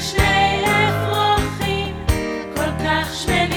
שני אפרוחים כל כך שמנים.